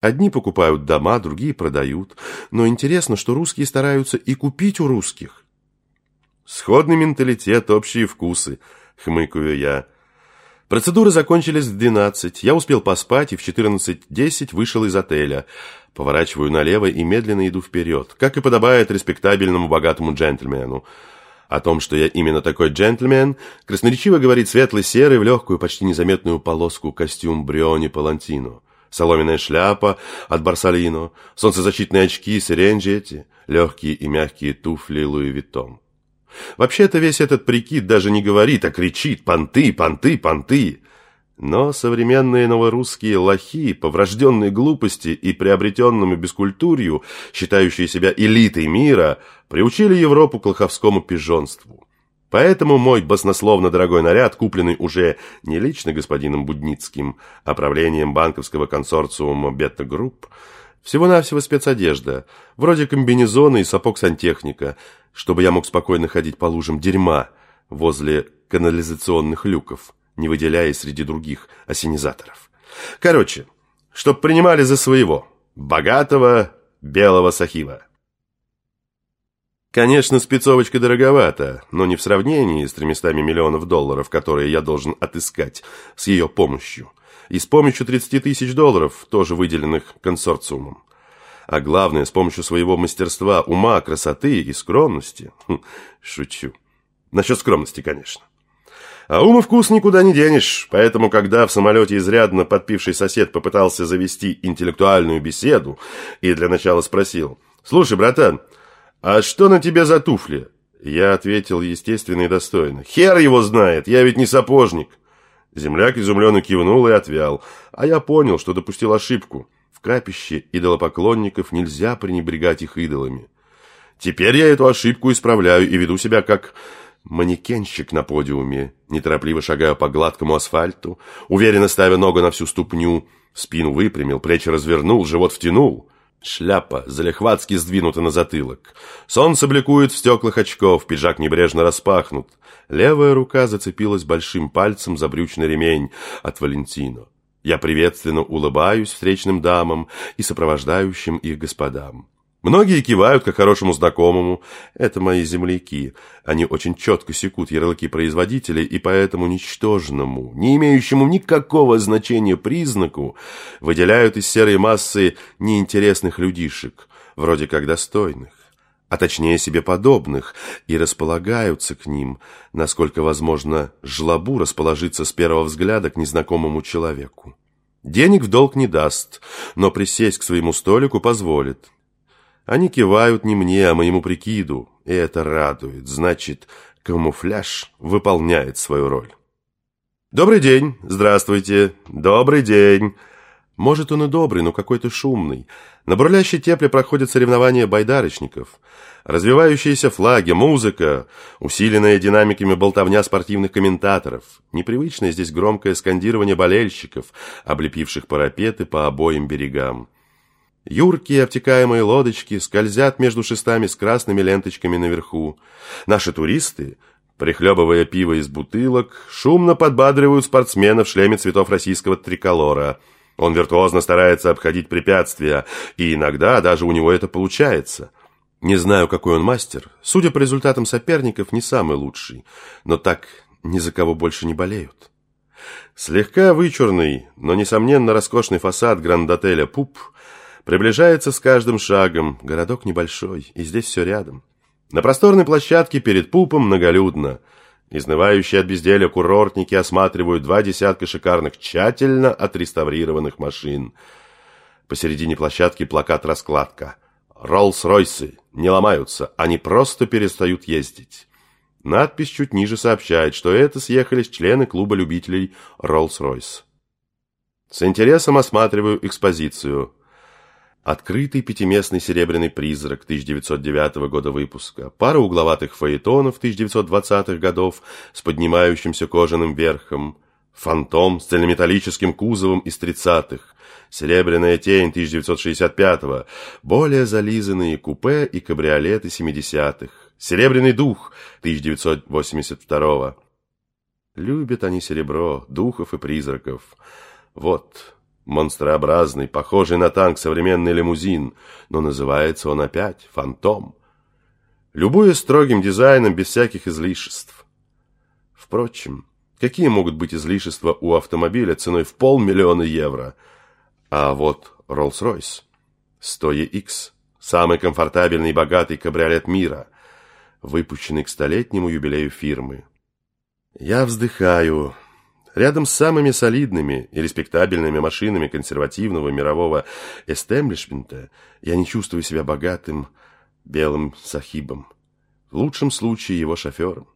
Одни покупают дома, другие продают. Но интересно, что русские стараются и купить у русских. Сходный менталитет, общие вкусы, хмыкаю я. Процедуры закончились в 12. Я успел поспать и в 14.10 вышел из отеля. Поворачиваю налево и медленно иду вперед, как и подобает респектабельному богатому джентльмену. О том, что я именно такой джентльмен, красноречиво говорит светло-серый в легкую, почти незаметную полоску костюм Бриони Палантино. Соломенная шляпа от Барсалино, солнцезащитные очки Серенджети, легкие и мягкие туфли Луи Виттон. Вообще-то весь этот прикид даже не говорит, а кричит «понты, понты, понты». Но современные новорусские лохи, по глупости и приобретенному бескультурью, считающие себя элитой мира, приучили Европу к лоховскому пижонству. Поэтому мой баснословно дорогой наряд, купленный уже не лично господином Будницким, а правлением банковского консорциума «Бета Групп», всего-навсего спецодежда, вроде комбинезона и сапог сантехника, чтобы я мог спокойно ходить по лужам дерьма возле канализационных люков не выделяясь среди других ассенизаторов. Короче, чтоб принимали за своего, богатого белого сахиба. Конечно, спецовочка дороговата, но не в сравнении с 300 миллионов долларов, которые я должен отыскать с ее помощью, и с помощью 30 тысяч долларов, тоже выделенных консорциумом. А главное, с помощью своего мастерства, ума, красоты и скромности. Хм, шучу. Насчет скромности, конечно. А ум и вкус никуда не денешь, поэтому, когда в самолете изрядно подпивший сосед попытался завести интеллектуальную беседу и для начала спросил, «Слушай, братан, а что на тебе за туфли?» Я ответил естественно и достойно, «Хер его знает, я ведь не сапожник». Земляк изумленно кивнул и отвял, а я понял, что допустил ошибку. В капище идолопоклонников нельзя пренебрегать их идолами. Теперь я эту ошибку исправляю и веду себя как манекенщик на подиуме, неторопливо шагая по гладкому асфальту, уверенно ставя ногу на всю ступню, спину выпрямил, плечи развернул, живот втянул. Шляпа залихватски сдвинута на затылок. Солнце бликует в стеклах очков, пиджак небрежно распахнут. Левая рука зацепилась большим пальцем за брючный ремень от Валентино. Я приветственно улыбаюсь встречным дамам и сопровождающим их господам. Многие кивают, как хорошему знакомому. Это мои земляки. Они очень четко секут ярлыки производителей, и поэтому ничтожному, не имеющему никакого значения признаку, выделяют из серой массы неинтересных людишек, вроде как достойных, а точнее себе подобных, и располагаются к ним, насколько возможно, жлобу расположиться с первого взгляда к незнакомому человеку. Денег в долг не даст, но присесть к своему столику позволит. Они кивают не мне, а моему прикиду, и это радует. Значит, камуфляж выполняет свою роль. «Добрый день! Здравствуйте! Добрый день!» Может, он и добрый, но какой-то шумный. На бурлящей тепле проходят соревнования байдарочников. Развивающиеся флаги, музыка, усиленная динамиками болтовня спортивных комментаторов. Непривычное здесь громкое скандирование болельщиков, облепивших парапеты по обоим берегам. Юркие обтекаемые лодочки скользят между шестами с красными ленточками наверху. Наши туристы, прихлебывая пиво из бутылок, шумно подбадривают спортсмена в шлеме цветов российского триколора. Он виртуозно старается обходить препятствия, и иногда даже у него это получается. Не знаю, какой он мастер. Судя по результатам соперников, не самый лучший. Но так ни за кого больше не болеют. Слегка вычурный, но, несомненно, роскошный фасад гранд-отеля «Пуп» Приближается с каждым шагом. Городок небольшой, и здесь все рядом. На просторной площадке перед пупом многолюдно. Изнывающие от безделия курортники осматривают два десятка шикарных, тщательно отреставрированных машин. Посередине площадки плакат-раскладка. Роллс-Ройсы не ломаются, они просто перестают ездить. Надпись чуть ниже сообщает, что это съехались члены клуба любителей Роллс-Ройс. С интересом осматриваю экспозицию. Открытый пятиместный серебряный призрак 1909 года выпуска, пара угловатых фаэтонов 1920-х годов с поднимающимся кожаным верхом, фантом с цельнометаллическим кузовом из 30-х, серебряная тень 1965-го, более зализанные купе и кабриолеты 70-х, серебряный дух 1982-го. Любят они серебро, духов и призраков. Вот, Монстрообразный, похожий на танк современный лимузин, но называется он опять «Фантом». Любуя строгим дизайном без всяких излишеств. Впрочем, какие могут быть излишества у автомобиля ценой в полмиллиона евро? А вот Rolls-Royce, 100EX, самый комфортабельный и богатый кабриолет мира, выпущенный к столетнему юбилею фирмы. Я вздыхаю. Рядом с самыми солидными и респектабельными машинами консервативного мирового эстемблишмента я не чувствую себя богатым белым сахибом. В лучшем случае его шофером.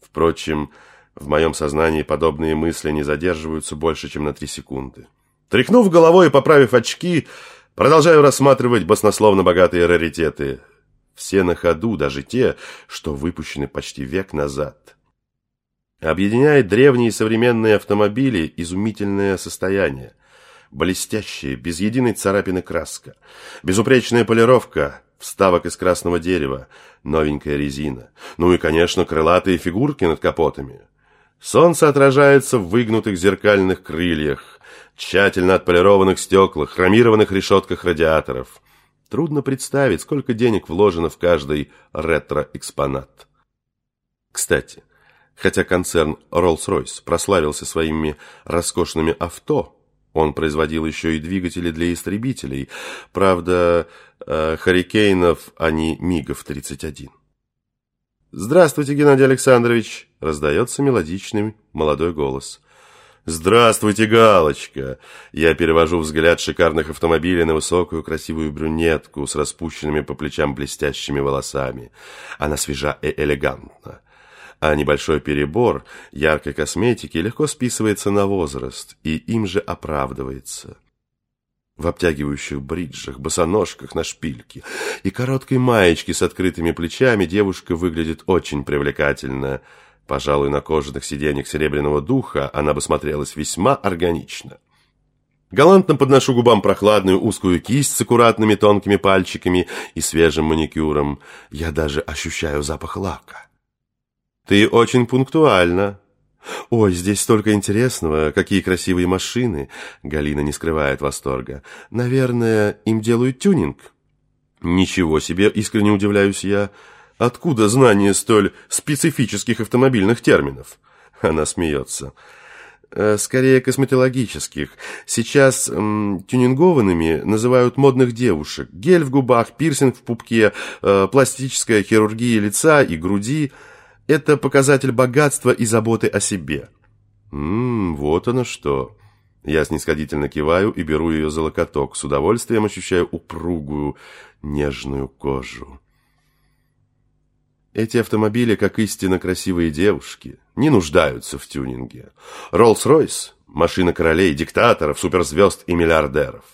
Впрочем, в моем сознании подобные мысли не задерживаются больше, чем на три секунды. Тряхнув головой и поправив очки, продолжаю рассматривать баснословно богатые раритеты. Все на ходу, даже те, что выпущены почти век назад. Объединяет древние и современные автомобили изумительное состояние. Блестящие, без единой царапины краска, безупречная полировка, вставок из красного дерева, новенькая резина. Ну и, конечно, крылатые фигурки над капотами. Солнце отражается в выгнутых зеркальных крыльях, тщательно отполированных стеклах, хромированных решетках радиаторов. Трудно представить, сколько денег вложено в каждый ретро-экспонат. Кстати, Хотя концерн Rolls-Royce прославился своими роскошными авто, он производил еще и двигатели для истребителей, правда, э, Харикейнов, а не Мигов-31. «Здравствуйте, Геннадий Александрович!» – раздается мелодичный молодой голос. «Здравствуйте, Галочка!» Я перевожу взгляд шикарных автомобилей на высокую красивую брюнетку с распущенными по плечам блестящими волосами. Она свежа и элегантна а небольшой перебор яркой косметики легко списывается на возраст и им же оправдывается. В обтягивающих бриджах, босоножках на шпильке и короткой маечке с открытыми плечами девушка выглядит очень привлекательно. Пожалуй, на кожаных сиденьях серебряного духа она бы смотрелась весьма органично. Галантно подношу губам прохладную узкую кисть с аккуратными тонкими пальчиками и свежим маникюром. Я даже ощущаю запах лака. Ты очень пунктуальна. Ой, здесь столько интересного, какие красивые машины. Галина не скрывает восторга. Наверное, им делают тюнинг. Ничего себе, искренне удивляюсь я. Откуда знание столь специфических автомобильных терминов? Она смеется. Э, скорее косметологических. Сейчас м, тюнингованными называют модных девушек. Гель в губах, пирсинг в пупке, э, пластическая хирургия лица и груди – это показатель богатства и заботы о себе. Ммм, вот оно что. Я снисходительно киваю и беру ее за локоток. С удовольствием ощущаю упругую, нежную кожу. Эти автомобили, как истинно красивые девушки, не нуждаются в тюнинге. Роллс-Ройс – машина королей, диктаторов, суперзвезд и миллиардеров.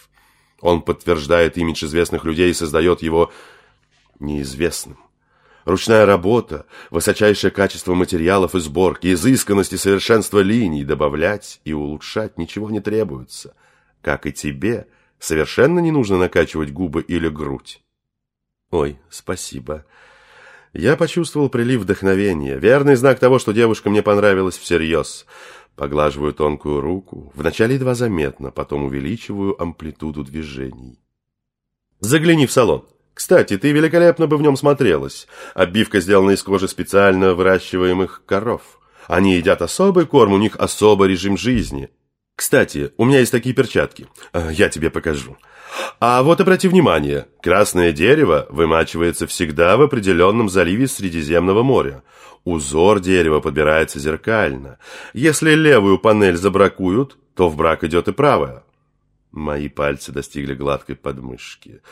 Он подтверждает имидж известных людей и создает его неизвестным. Ручная работа, высочайшее качество материалов и сборки, изысканность и совершенство линий добавлять и улучшать ничего не требуется. Как и тебе, совершенно не нужно накачивать губы или грудь. Ой, спасибо. Я почувствовал прилив вдохновения, верный знак того, что девушка мне понравилась всерьез. Поглаживаю тонкую руку, вначале едва заметно, потом увеличиваю амплитуду движений. Загляни в салон. Кстати, ты великолепно бы в нем смотрелась. Обивка сделана из кожи специально выращиваемых коров. Они едят особый корм, у них особый режим жизни. Кстати, у меня есть такие перчатки. А, я тебе покажу. А вот обрати внимание, красное дерево вымачивается всегда в определенном заливе Средиземного моря. Узор дерева подбирается зеркально. Если левую панель забракуют, то в брак идет и правая. Мои пальцы достигли гладкой подмышки.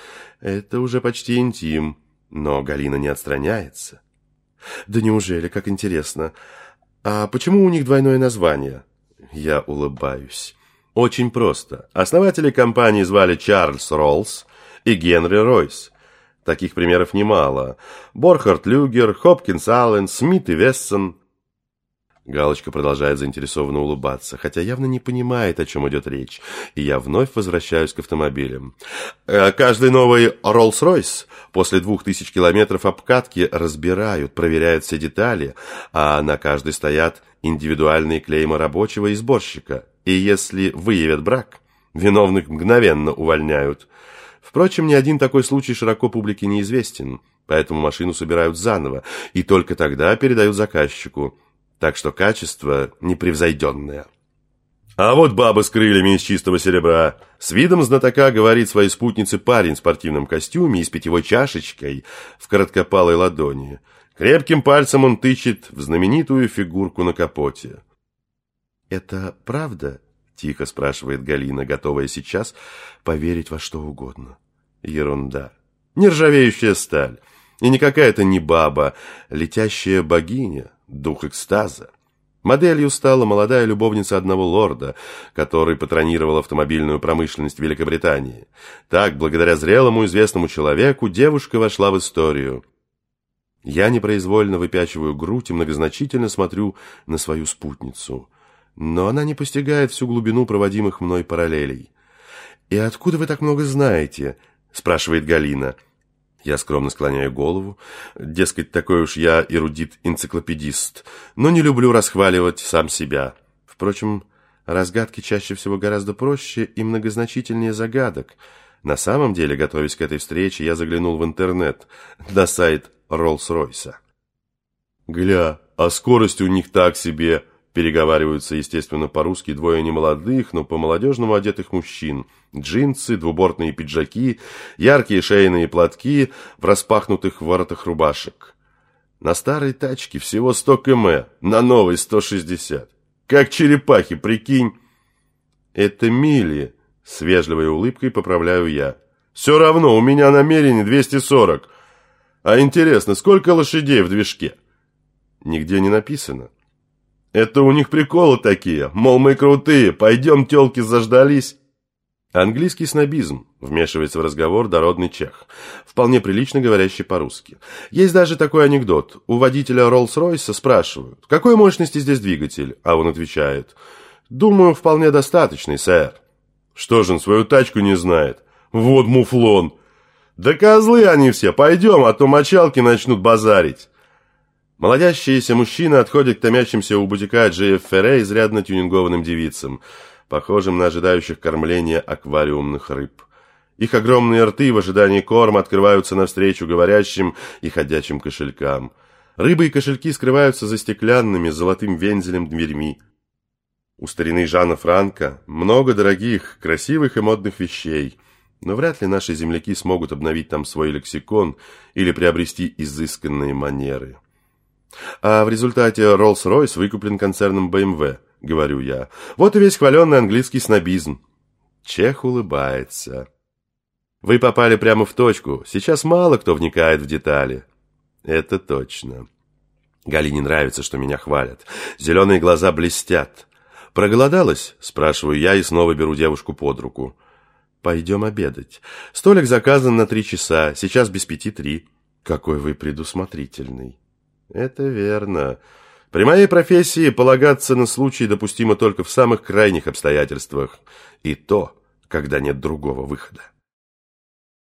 Это уже почти интим, но Галина не отстраняется. Да неужели, как интересно. А почему у них двойное название? Я улыбаюсь. Очень просто. Основатели компании звали Чарльз Роллс и Генри Ройс. Таких примеров немало. Борхард Люгер, Хопкинс Аллен, Смит и Вессон. Галочка продолжает заинтересованно улыбаться, хотя явно не понимает, о чем идет речь, и я вновь возвращаюсь к автомобилям. Э, каждый новый Rolls-Royce после двух тысяч километров обкатки разбирают, проверяют все детали, а на каждой стоят индивидуальные клеймы рабочего и сборщика. И если выявят брак, Виновных мгновенно увольняют. Впрочем, ни один такой случай широко публике неизвестен, поэтому машину собирают заново и только тогда передают заказчику. Так что качество непревзойденное. А вот баба с крыльями из чистого серебра. С видом знатока говорит своей спутнице парень в спортивном костюме и с питьевой чашечкой в короткопалой ладони. Крепким пальцем он тычет в знаменитую фигурку на капоте. «Это правда?» – тихо спрашивает Галина, готовая сейчас поверить во что угодно. Ерунда. Нержавеющая сталь. И не какая-то не баба, летящая богиня, дух экстаза. Моделью стала молодая любовница одного лорда, который патронировал автомобильную промышленность Великобритании. Так, благодаря зрелому известному человеку, девушка вошла в историю. Я непроизвольно выпячиваю грудь и многозначительно смотрю на свою спутницу. Но она не постигает всю глубину проводимых мной параллелей. «И откуда вы так много знаете?» – спрашивает Галина. Я скромно склоняю голову. Дескать, такой уж я эрудит-энциклопедист, но не люблю расхваливать сам себя. Впрочем, разгадки чаще всего гораздо проще и многозначительнее загадок. На самом деле, готовясь к этой встрече, я заглянул в интернет, на сайт Роллс-Ройса. «Гля, а скорость у них так себе!» Переговариваются, естественно, по-русски двое немолодых, но по-молодежному одетых мужчин. Джинсы, двубортные пиджаки, яркие шейные платки в распахнутых воротах рубашек. На старой тачке всего 100 км, на новой 160. Как черепахи, прикинь. Это мили, с вежливой улыбкой поправляю я. Все равно, у меня намерение 240. А интересно, сколько лошадей в движке? Нигде не написано. Это у них приколы такие, мол, мы крутые, пойдем, тёлки заждались. Английский снобизм, вмешивается в разговор дородный чех, вполне прилично говорящий по-русски. Есть даже такой анекдот. У водителя Роллс-Ройса спрашивают, какой мощности здесь двигатель? А он отвечает, думаю, вполне достаточный, сэр. Что же он свою тачку не знает? Вот муфлон. Да козлы они все, пойдем, а то мочалки начнут базарить. Молодящиеся мужчины отходят к томящимся у бутика Джея Ферре изрядно тюнингованным девицам, похожим на ожидающих кормления аквариумных рыб. Их огромные рты в ожидании корма открываются навстречу говорящим и ходячим кошелькам. Рыбы и кошельки скрываются за стеклянными золотым вензелем дверьми. У старины Жана Франка много дорогих, красивых и модных вещей, но вряд ли наши земляки смогут обновить там свой лексикон или приобрести изысканные манеры. А в результате Rolls-Royce выкуплен концерном BMW, говорю я. Вот и весь хваленный английский снобизм. Чех улыбается. Вы попали прямо в точку. Сейчас мало кто вникает в детали. Это точно. Галине нравится, что меня хвалят. Зеленые глаза блестят. «Проголодалась?» – спрашиваю я и снова беру девушку под руку. «Пойдем обедать. Столик заказан на три часа, сейчас без пяти три». «Какой вы предусмотрительный!» Это верно. При моей профессии полагаться на случай допустимо только в самых крайних обстоятельствах. И то, когда нет другого выхода.